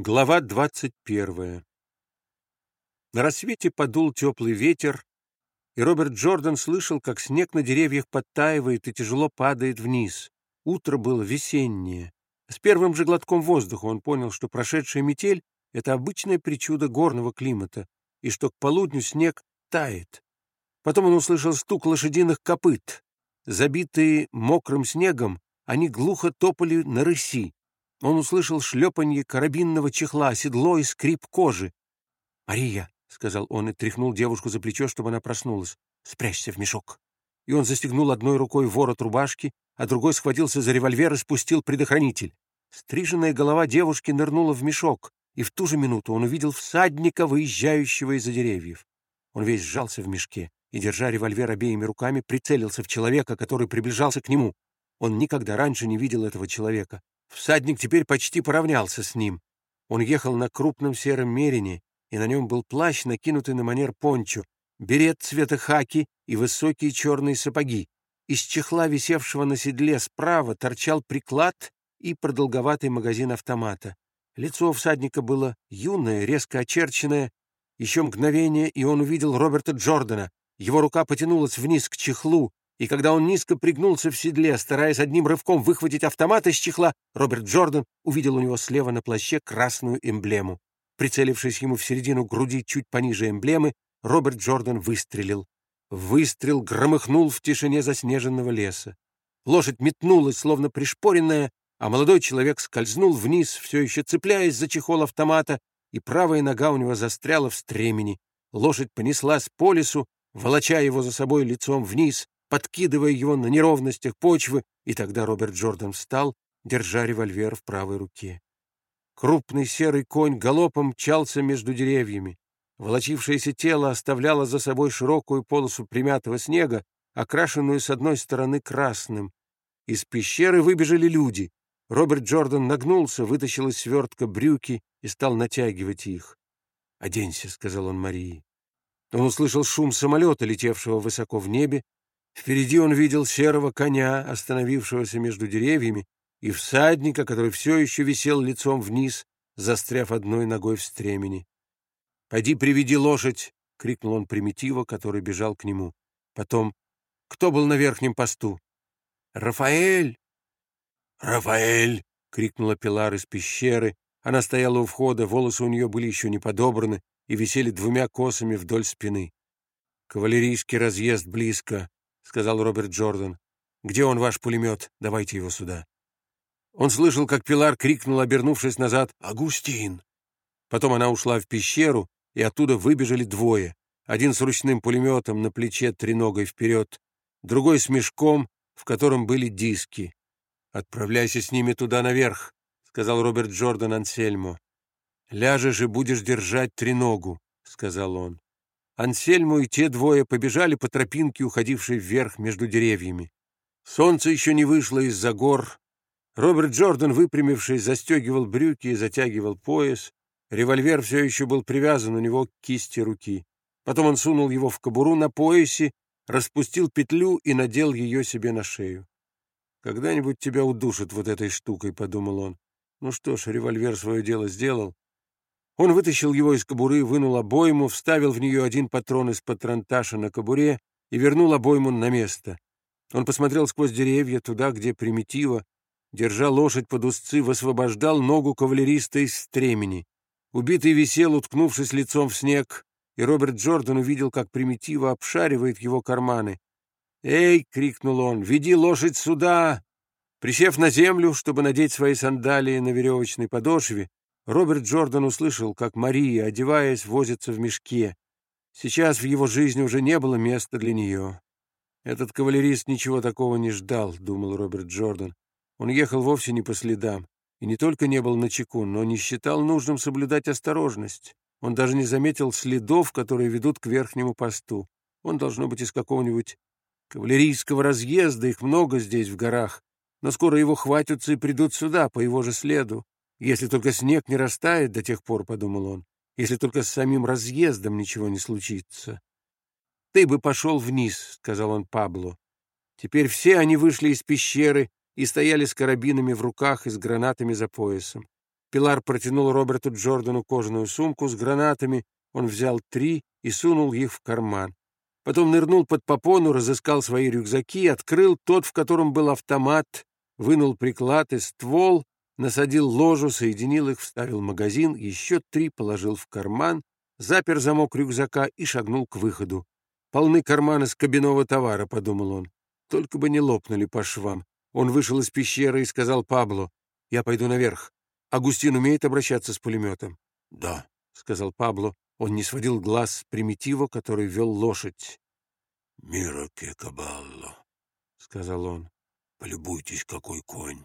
Глава двадцать первая На рассвете подул теплый ветер, и Роберт Джордан слышал, как снег на деревьях подтаивает и тяжело падает вниз. Утро было весеннее. С первым же глотком воздуха он понял, что прошедшая метель — это обычное причуда горного климата, и что к полудню снег тает. Потом он услышал стук лошадиных копыт. Забитые мокрым снегом, они глухо топали на рыси. Он услышал шлепанье карабинного чехла, седло и скрип кожи. «Мария», — сказал он и тряхнул девушку за плечо, чтобы она проснулась, — «спрячься в мешок». И он застегнул одной рукой ворот рубашки, а другой схватился за револьвер и спустил предохранитель. Стриженная голова девушки нырнула в мешок, и в ту же минуту он увидел всадника, выезжающего из-за деревьев. Он весь сжался в мешке и, держа револьвер обеими руками, прицелился в человека, который приближался к нему. Он никогда раньше не видел этого человека. Всадник теперь почти поравнялся с ним. Он ехал на крупном сером мерине, и на нем был плащ, накинутый на манер пончо, берет цвета хаки и высокие черные сапоги. Из чехла, висевшего на седле справа, торчал приклад и продолговатый магазин автомата. Лицо всадника было юное, резко очерченное. Еще мгновение, и он увидел Роберта Джордана. Его рука потянулась вниз к чехлу, и когда он низко пригнулся в седле, стараясь одним рывком выхватить автомат из чехла, Роберт Джордан увидел у него слева на плаще красную эмблему. Прицелившись ему в середину груди чуть пониже эмблемы, Роберт Джордан выстрелил. Выстрел громыхнул в тишине заснеженного леса. Лошадь метнулась, словно пришпоренная, а молодой человек скользнул вниз, все еще цепляясь за чехол автомата, и правая нога у него застряла в стремени. Лошадь понеслась по лесу, волоча его за собой лицом вниз, подкидывая его на неровностях почвы, и тогда Роберт Джордан встал, держа револьвер в правой руке. Крупный серый конь галопом мчался между деревьями. Волочившееся тело оставляло за собой широкую полосу примятого снега, окрашенную с одной стороны красным. Из пещеры выбежали люди. Роберт Джордан нагнулся, вытащил из свертка брюки и стал натягивать их. «Оденься», — сказал он Марии. Он услышал шум самолета, летевшего высоко в небе, Впереди он видел серого коня, остановившегося между деревьями, и всадника, который все еще висел лицом вниз, застряв одной ногой в стремени. «Пойди приведи лошадь!» — крикнул он примитива, который бежал к нему. Потом, кто был на верхнем посту? «Рафаэль!» «Рафаэль!» — крикнула Пилар из пещеры. Она стояла у входа, волосы у нее были еще не подобраны и висели двумя косами вдоль спины. «Кавалерийский разъезд близко сказал Роберт Джордан. «Где он, ваш пулемет? Давайте его сюда». Он слышал, как Пилар крикнул, обернувшись назад, «Агустин!». Потом она ушла в пещеру, и оттуда выбежали двое. Один с ручным пулеметом на плече треногой вперед, другой с мешком, в котором были диски. «Отправляйся с ними туда наверх», — сказал Роберт Джордан Ансельмо. «Ляжешь и будешь держать треногу», — сказал он. Ансельму и те двое побежали по тропинке, уходившей вверх между деревьями. Солнце еще не вышло из-за гор. Роберт Джордан, выпрямившись, застегивал брюки и затягивал пояс. Револьвер все еще был привязан у него к кисти руки. Потом он сунул его в кобуру на поясе, распустил петлю и надел ее себе на шею. «Когда-нибудь тебя удушат вот этой штукой», — подумал он. Ну что ж, револьвер свое дело сделал. Он вытащил его из кобуры, вынул обойму, вставил в нее один патрон из патронташа на кобуре и вернул обойму на место. Он посмотрел сквозь деревья, туда, где примитива, держа лошадь под узцы, высвобождал ногу кавалериста из стремени. Убитый висел, уткнувшись лицом в снег, и Роберт Джордан увидел, как примитива обшаривает его карманы. «Эй!» — крикнул он. «Веди лошадь сюда!» Присев на землю, чтобы надеть свои сандалии на веревочной подошве, Роберт Джордан услышал, как Мария, одеваясь, возится в мешке. Сейчас в его жизни уже не было места для нее. Этот кавалерист ничего такого не ждал, думал Роберт Джордан. Он ехал вовсе не по следам, и не только не был на чеку, но не считал нужным соблюдать осторожность. Он даже не заметил следов, которые ведут к верхнему посту. Он должно быть из какого-нибудь кавалерийского разъезда, их много здесь, в горах. Но скоро его хватятся и придут сюда, по его же следу. Если только снег не растает до тех пор, — подумал он, — если только с самим разъездом ничего не случится. — Ты бы пошел вниз, — сказал он Пабло. Теперь все они вышли из пещеры и стояли с карабинами в руках и с гранатами за поясом. Пилар протянул Роберту Джордану кожаную сумку с гранатами. Он взял три и сунул их в карман. Потом нырнул под попону, разыскал свои рюкзаки, открыл тот, в котором был автомат, вынул приклад и ствол, насадил ложу, соединил их, вставил магазин, еще три положил в карман, запер замок рюкзака и шагнул к выходу. «Полны карманы с кабинового товара», — подумал он. «Только бы не лопнули по швам». Он вышел из пещеры и сказал Пабло, «Я пойду наверх. Агустин умеет обращаться с пулеметом?» «Да», — сказал Пабло. Он не сводил глаз с примитива, который вел лошадь. «Мира ке кабалло», — сказал он. «Полюбуйтесь, какой конь!